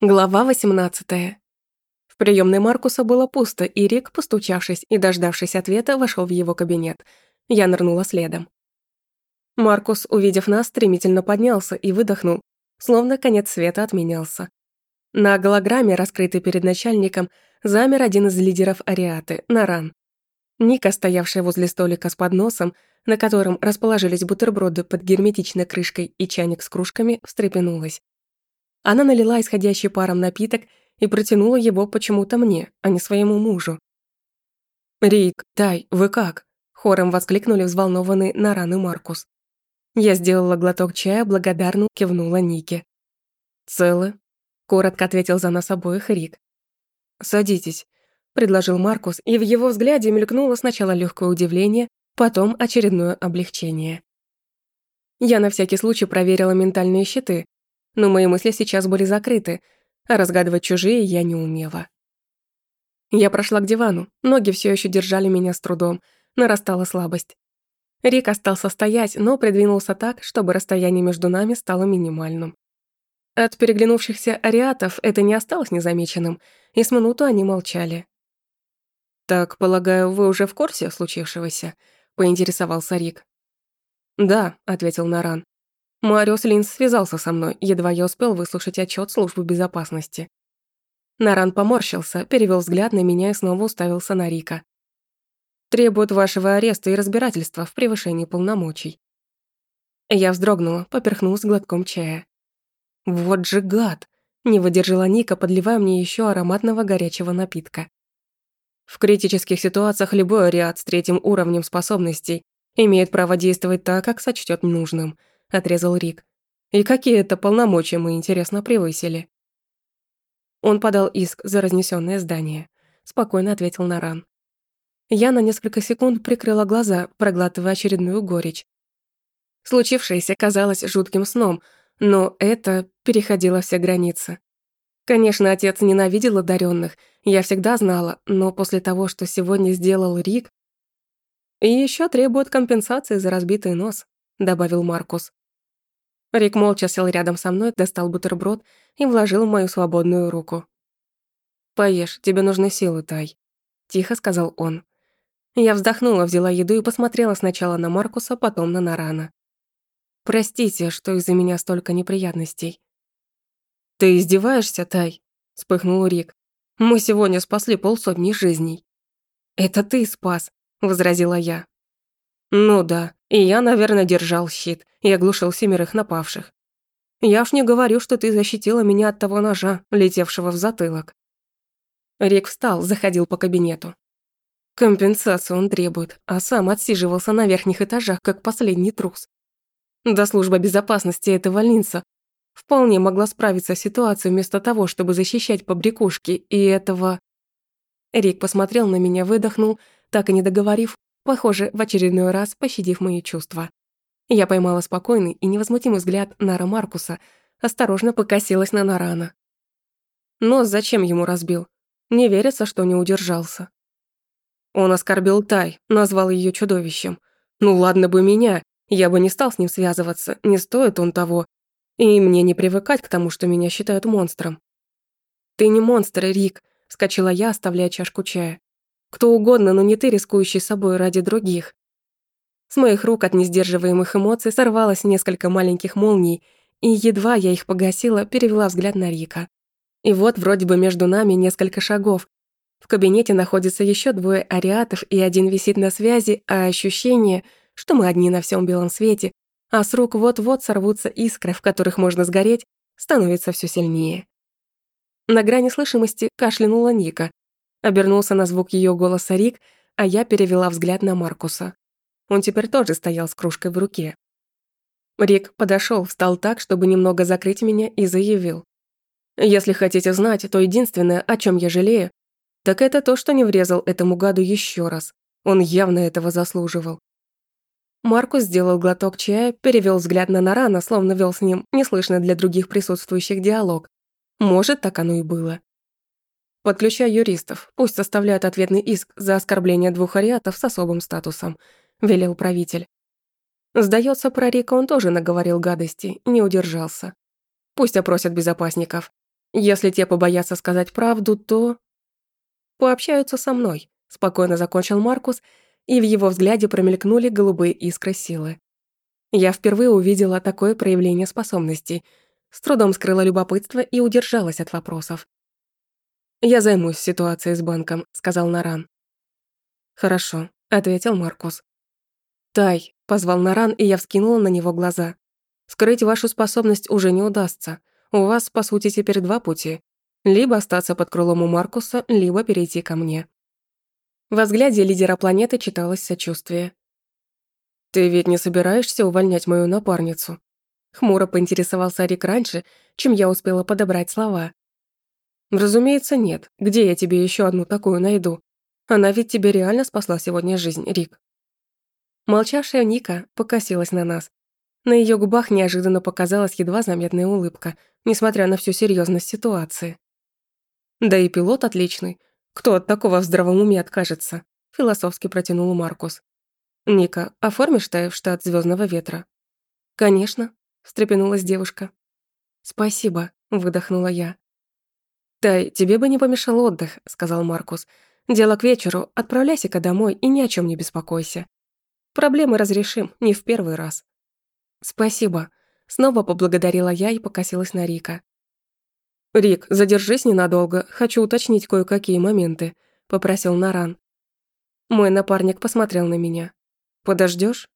Глава 18. В приемной Маркуса было пусто, и Рик, постучавшись и дождавшись ответа, вошел в его кабинет. Я нырнула следом. Маркус, увидев нас, стремительно поднялся и выдохнул, словно конец света отменялся. На голограмме, раскрытой перед начальником, замер один из лидеров Ариаты, Наран. Ника, стоявшая возле столика с подносом, на котором расположились бутерброды под герметичной крышкой и чайник с кружками, встрепенулась. Она налила исходящий паром напиток и протянула его почему-то мне, а не своему мужу. «Рик, Тай, вы как?» – хором воскликнули взволнованный Наран и Маркус. Я сделала глоток чая, благодарно кивнула Нике. «Целы?» – коротко ответил за нас обоих Рик. «Садитесь», – предложил Маркус, и в его взгляде мелькнуло сначала легкое удивление, потом очередное облегчение. Я на всякий случай проверила ментальные щиты, но мои мысли сейчас были закрыты, а разгадывать чужие я не умела. Я прошла к дивану, ноги все еще держали меня с трудом, нарастала слабость. Рик остался стоять, но придвинулся так, чтобы расстояние между нами стало минимальным. От переглянувшихся ариатов это не осталось незамеченным, и с минуту они молчали. «Так, полагаю, вы уже в курсе случившегося?» — поинтересовался Рик. «Да», — ответил Наран. Мариус Линс связался со мной, едва я успел выслушать отчет службы безопасности. Наран поморщился, перевел взгляд на меня и снова уставился на Рика. «Требует вашего ареста и разбирательства в превышении полномочий». Я вздрогнула, поперхнулась глотком чая. «Вот же гад!» — не выдержала Ника, подливая мне еще ароматного горячего напитка. В критических ситуациях любой ариат с третьим уровнем способностей имеет право действовать так, как сочтет нужным — отрезал Рик. И какие это полномочия мы, интересно, превысили? Он подал иск за разнесенное здание. Спокойно ответил Наран. Я на несколько секунд прикрыла глаза, проглатывая очередную горечь. Случившееся казалось жутким сном, но это переходило все границы. Конечно, отец ненавидел одаренных, я всегда знала, но после того, что сегодня сделал Рик... И еще требует компенсации за разбитый нос, добавил Маркус. Рик молча сел рядом со мной, достал бутерброд и вложил в мою свободную руку. «Поешь, тебе нужны силы, Тай», — тихо сказал он. Я вздохнула, взяла еду и посмотрела сначала на Маркуса, потом на Нарана. «Простите, что из-за меня столько неприятностей». «Ты издеваешься, Тай?» — вспыхнул Рик. «Мы сегодня спасли полсотни жизней». «Это ты спас», — возразила я. «Ну да, и я, наверное, держал щит и оглушил семерых напавших. Я уж не говорю, что ты защитила меня от того ножа, летевшего в затылок. Рик встал, заходил по кабинету. Компенсацию он требует, а сам отсиживался на верхних этажах, как последний трус. До службы безопасности этого линца вполне могла справиться с ситуацией вместо того, чтобы защищать побрякушки, и этого... Рик посмотрел на меня, выдохнул, так и не договорив, похоже, в очередной раз пощадив мои чувства. Я поймала спокойный и невозмутимый взгляд Нара Маркуса, осторожно покосилась на Нарана. Но зачем ему разбил? Не верится, что не удержался. Он оскорбил Тай, назвал ее чудовищем. Ну ладно бы меня, я бы не стал с ним связываться, не стоит он того. И мне не привыкать к тому, что меня считают монстром. «Ты не монстр, Рик», — вскочила я, оставляя чашку чая. Кто угодно, но не ты, рискующий собой ради других. С моих рук от несдерживаемых эмоций сорвалось несколько маленьких молний, и едва я их погасила, перевела взгляд на Рика. И вот вроде бы между нами несколько шагов. В кабинете находится еще двое ариатов, и один висит на связи, а ощущение, что мы одни на всем белом свете, а с рук вот-вот сорвутся искры, в которых можно сгореть, становится все сильнее. На грани слышимости кашлянула Ника, Обернулся на звук ее голоса Рик, а я перевела взгляд на Маркуса. Он теперь тоже стоял с кружкой в руке. Рик подошел, встал так, чтобы немного закрыть меня, и заявил. «Если хотите знать, то единственное, о чем я жалею, так это то, что не врезал этому гаду еще раз. Он явно этого заслуживал». Маркус сделал глоток чая, перевел взгляд на Нарана, словно вел с ним неслышно для других присутствующих диалог. Может, так оно и было. Подключай юристов, пусть составляют ответный иск за оскорбление двух ариатов с особым статусом», – велел правитель. Сдается, про Рика он тоже наговорил гадости, не удержался. Пусть опросят безопасников. Если те побоятся сказать правду, то... Пообщаются со мной, спокойно закончил Маркус, и в его взгляде промелькнули голубые искры силы. Я впервые увидела такое проявление способностей, с трудом скрыла любопытство и удержалась от вопросов. «Я займусь ситуацией с банком», — сказал Наран. «Хорошо», — ответил Маркус. «Тай», — позвал Наран, и я вскинула на него глаза. «Скрыть вашу способность уже не удастся. У вас, по сути, теперь два пути. Либо остаться под крылом у Маркуса, либо перейти ко мне». Во взгляде лидера планеты читалось сочувствие. «Ты ведь не собираешься увольнять мою напарницу?» Хмуро поинтересовался Рик раньше, чем я успела подобрать слова. «Разумеется, нет. Где я тебе еще одну такую найду? Она ведь тебе реально спасла сегодня жизнь, Рик». Молчавшая Ника покосилась на нас. На ее губах неожиданно показалась едва заметная улыбка, несмотря на всю серьезность ситуации. «Да и пилот отличный. Кто от такого в здравом уме откажется?» философски протянул Маркус. «Ника, оформишь ты в штат Звездного ветра?» «Конечно», — встрепенулась девушка. «Спасибо», — выдохнула я. «Тай, тебе бы не помешал отдых», — сказал Маркус. «Дело к вечеру, отправляйся-ка домой и ни о чем не беспокойся. Проблемы разрешим, не в первый раз». «Спасибо», — снова поблагодарила я и покосилась на Рика. «Рик, задержись ненадолго, хочу уточнить кое-какие моменты», — попросил Наран. Мой напарник посмотрел на меня. Подождешь?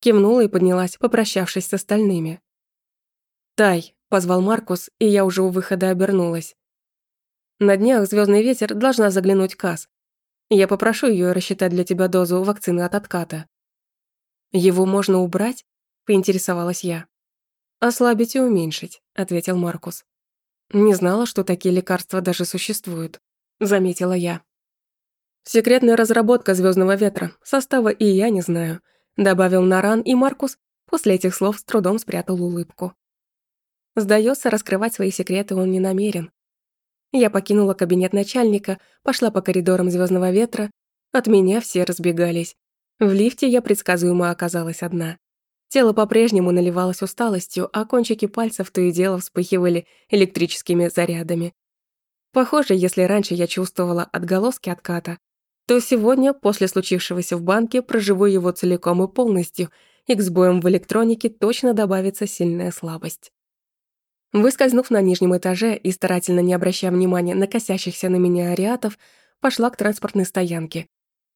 Кивнула и поднялась, попрощавшись с остальными. «Тай», — позвал Маркус, и я уже у выхода обернулась. На днях звездный ветер должна заглянуть Кас. Я попрошу ее рассчитать для тебя дозу вакцины от отката. Его можно убрать? поинтересовалась я. Ослабить и уменьшить, ответил Маркус. Не знала, что такие лекарства даже существуют, заметила я. Секретная разработка звездного ветра. Состава и я не знаю, добавил Наран, и Маркус после этих слов с трудом спрятал улыбку. Сдается, раскрывать свои секреты он не намерен. Я покинула кабинет начальника, пошла по коридорам звездного ветра. От меня все разбегались. В лифте я предсказуемо оказалась одна. Тело по-прежнему наливалось усталостью, а кончики пальцев то и дело вспыхивали электрическими зарядами. Похоже, если раньше я чувствовала отголоски отката, то сегодня, после случившегося в банке, проживу его целиком и полностью, и к сбоям в электронике точно добавится сильная слабость. Выскользнув на нижнем этаже и старательно не обращая внимания на косящихся на меня ариатов, пошла к транспортной стоянке.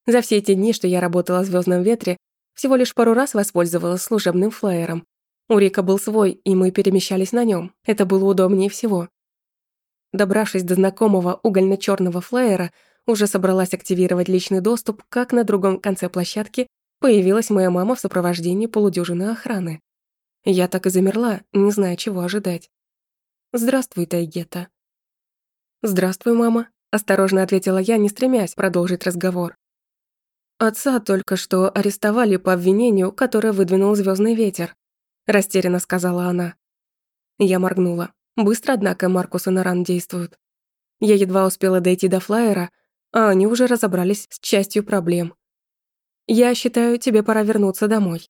За все эти дни, что я работала в «Звездном ветре», всего лишь пару раз воспользовалась служебным флайером. У Рика был свой, и мы перемещались на нем. Это было удобнее всего. Добравшись до знакомого угольно черного флайера, уже собралась активировать личный доступ, как на другом конце площадки появилась моя мама в сопровождении полудюжины охраны. Я так и замерла, не зная, чего ожидать. «Здравствуй, Тайгета». «Здравствуй, мама», — осторожно ответила я, не стремясь продолжить разговор. «Отца только что арестовали по обвинению, которое выдвинул звездный ветер», — растерянно сказала она. Я моргнула. Быстро, однако, Маркус и Наран действуют. Я едва успела дойти до флайера, а они уже разобрались с частью проблем. «Я считаю, тебе пора вернуться домой».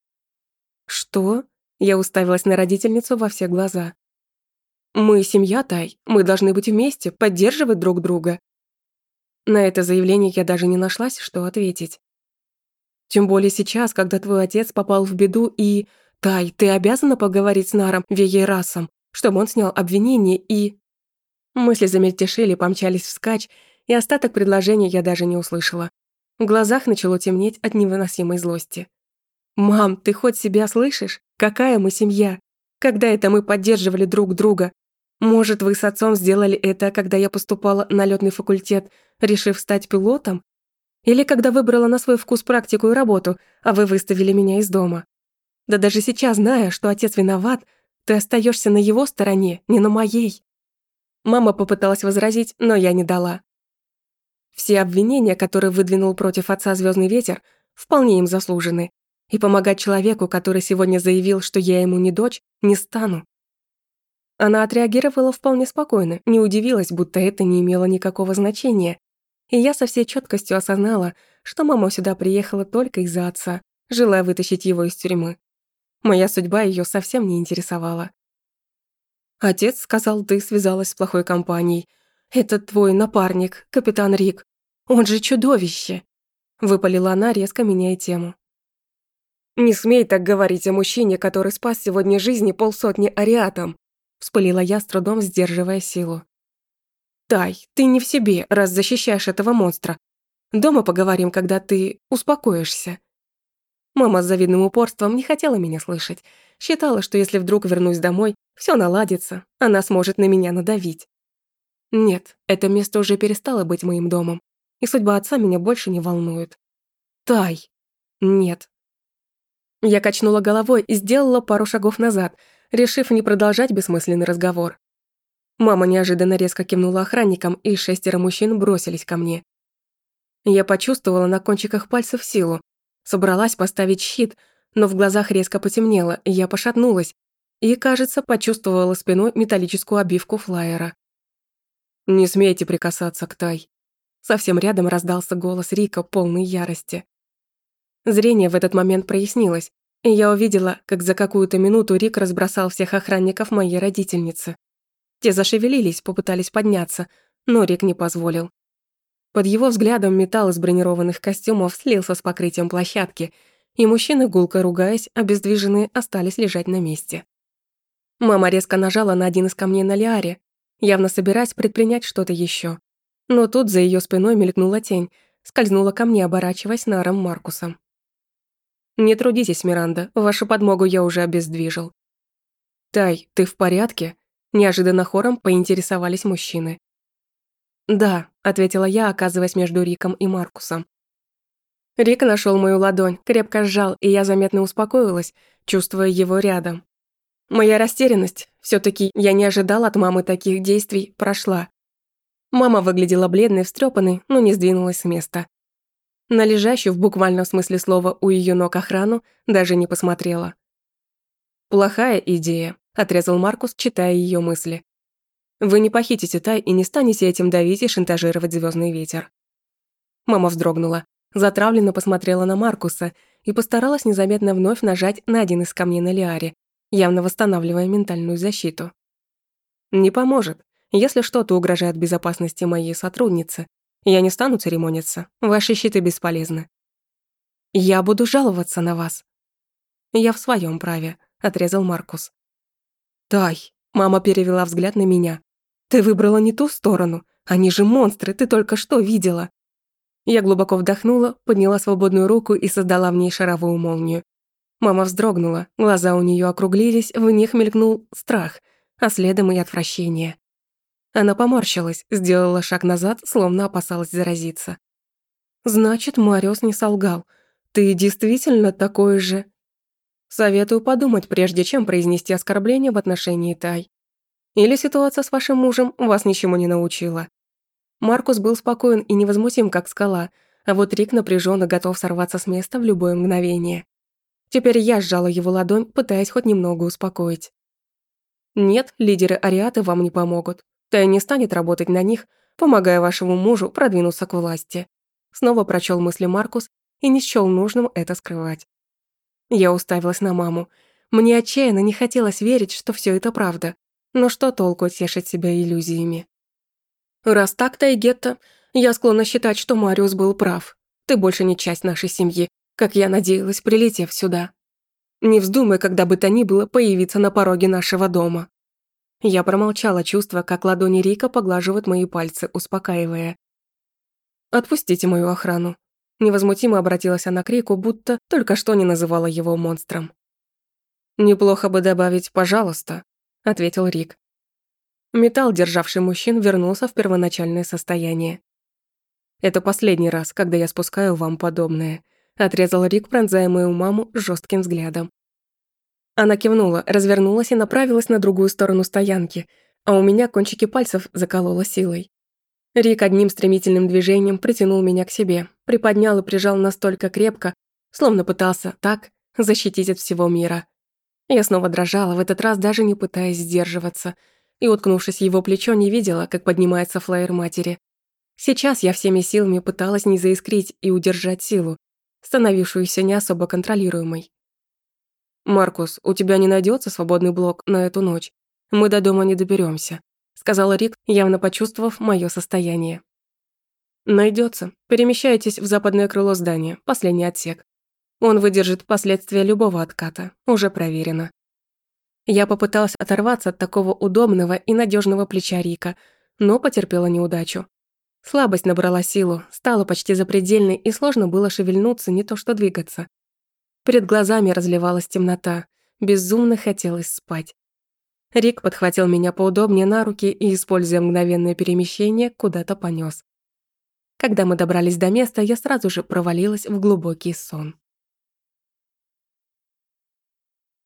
«Что?» Я уставилась на родительницу во все глаза. Мы семья, Тай, мы должны быть вместе, поддерживать друг друга. На это заявление я даже не нашлась, что ответить. Тем более сейчас, когда твой отец попал в беду и... Тай, ты обязана поговорить с Наром Веерасом, чтобы он снял обвинение и... Мысли замельтешили, помчались вскачь, и остаток предложения я даже не услышала. В глазах начало темнеть от невыносимой злости. «Мам, ты хоть себя слышишь? Какая мы семья? Когда это мы поддерживали друг друга? Может, вы с отцом сделали это, когда я поступала на лётный факультет, решив стать пилотом? Или когда выбрала на свой вкус практику и работу, а вы выставили меня из дома? Да даже сейчас, зная, что отец виноват, ты остаешься на его стороне, не на моей. Мама попыталась возразить, но я не дала. Все обвинения, которые выдвинул против отца Звездный ветер, вполне им заслужены. И помогать человеку, который сегодня заявил, что я ему не дочь, не стану. Она отреагировала вполне спокойно, не удивилась, будто это не имело никакого значения. И я со всей четкостью осознала, что мама сюда приехала только из-за отца, желая вытащить его из тюрьмы. Моя судьба ее совсем не интересовала. Отец сказал, ты связалась с плохой компанией. Этот твой напарник, капитан Рик. Он же чудовище!» Выпалила она, резко меняя тему. «Не смей так говорить о мужчине, который спас сегодня жизни полсотни ариатам», вспылила я, с трудом сдерживая силу. «Тай, ты не в себе, раз защищаешь этого монстра. Дома поговорим, когда ты успокоишься». Мама с завидным упорством не хотела меня слышать. Считала, что если вдруг вернусь домой, все наладится, она сможет на меня надавить. Нет, это место уже перестало быть моим домом, и судьба отца меня больше не волнует. Тай. Нет, я качнула головой и сделала пару шагов назад, решив не продолжать бессмысленный разговор. Мама неожиданно резко кивнула охранникам, и шестеро мужчин бросились ко мне. Я почувствовала на кончиках пальцев силу, собралась поставить щит, но в глазах резко потемнело, и я пошатнулась, и, кажется, почувствовала спиной металлическую обивку флайера. «Не смейте прикасаться к Тай». Совсем рядом раздался голос Рика, полный ярости. Зрение в этот момент прояснилось, и я увидела, как за какую-то минуту Рик разбросал всех охранников моей родительницы. Те зашевелились, попытались подняться, но Рик не позволил. Под его взглядом металл из бронированных костюмов слился с покрытием площадки, и мужчины, гулко ругаясь, обездвиженные, остались лежать на месте. Мама резко нажала на один из камней на Лиаре, явно собираясь предпринять что-то еще. Но тут за ее спиной мелькнула тень, скользнула ко мне, оборачиваясь на Аром Маркусом. «Не трудитесь, Миранда, вашу подмогу я уже обездвижил». «Тай, ты в порядке?» Неожиданно хором поинтересовались мужчины. «Да», — ответила я, оказываясь между Риком и Маркусом. Рик нашел мою ладонь, крепко сжал, и я заметно успокоилась, чувствуя его рядом. Моя растерянность, все таки я не ожидал от мамы таких действий, прошла. Мама выглядела бледной, встрепанной, но не сдвинулась с места. На лежащую в буквальном смысле слова у ее ног охрану даже не посмотрела. «Плохая идея», – отрезал Маркус, читая ее мысли. «Вы не похитите Тай и не станете этим давить и шантажировать звездный ветер». Мама вздрогнула, затравленно посмотрела на Маркуса и постаралась незаметно вновь нажать на один из камней на Лиаре, явно восстанавливая ментальную защиту. «Не поможет. Если что-то угрожает безопасности моей сотрудницы, я не стану церемониться. Ваши щиты бесполезны. Я буду жаловаться на вас. Я в своем праве, отрезал Маркус. Тай, мама перевела взгляд на меня. Ты выбрала не ту сторону. Они же монстры, ты только что видела. Я глубоко вдохнула, подняла свободную руку и создала в ней шаровую молнию. Мама вздрогнула, глаза у нее округлились, в них мелькнул страх, а следом и отвращение. Она поморщилась, сделала шаг назад, словно опасалась заразиться. «Значит, Мариус не солгал. Ты действительно такой же...» «Советую подумать, прежде чем произнести оскорбление в отношении Тай. Или ситуация с вашим мужем вас ничему не научила». Маркус был спокоен и невозмутим, как скала, а вот Рик напряженно готов сорваться с места в любое мгновение. Теперь я сжала его ладонь, пытаясь хоть немного успокоить. «Нет, лидеры Ариаты вам не помогут. Тай не станет работать на них, помогая вашему мужу продвинуться к власти. Снова прочел мысли Маркус и не счёл нужным это скрывать. Я уставилась на маму. Мне отчаянно не хотелось верить, что все это правда. Но что толку тешить себя иллюзиями? Раз так, Тайгетта, я склонна считать, что Мариус был прав. Ты больше не часть нашей семьи, как я надеялась, прилетев сюда. Не вздумай, когда бы то ни было, появиться на пороге нашего дома. Я промолчала, чувствуя, как ладони Рика поглаживают мои пальцы, успокаивая. «Отпустите мою охрану». Невозмутимо обратилась она к Рику, будто только что не называла его монстром. «Неплохо бы добавить «пожалуйста», — ответил Рик. Металл, державший мужчин, вернулся в первоначальное состояние. «Это последний раз, когда я спускаю вам подобное», — отрезал Рик, пронзая мою маму жестким взглядом. Она кивнула, развернулась и направилась на другую сторону стоянки, а у меня кончики пальцев заколола силой. Рик одним стремительным движением притянул меня к себе, приподнял и прижал настолько крепко, словно пытался так защитить от всего мира. Я снова дрожала, в этот раз даже не пытаясь сдерживаться, и, уткнувшись в его плечо, не видела, как поднимается флайер матери. Сейчас я всеми силами пыталась не заискрить и удержать силу, становившуюся не особо контролируемой. «Маркус, у тебя не найдется свободный блок на эту ночь?» Мы до дома не доберемся, сказал Рик, явно почувствовав мое состояние. Найдется. Перемещайтесь в западное крыло здания, последний отсек. Он выдержит последствия любого отката, уже проверено. Я попыталась оторваться от такого удобного и надежного плеча Рика, но потерпела неудачу. Слабость набрала силу, стала почти запредельной, и сложно было шевельнуться, не то что двигаться. Перед глазами разливалась темнота, безумно хотелось спать. Рик подхватил меня поудобнее на руки и, используя мгновенное перемещение, куда-то понёс. Когда мы добрались до места, я сразу же провалилась в глубокий сон.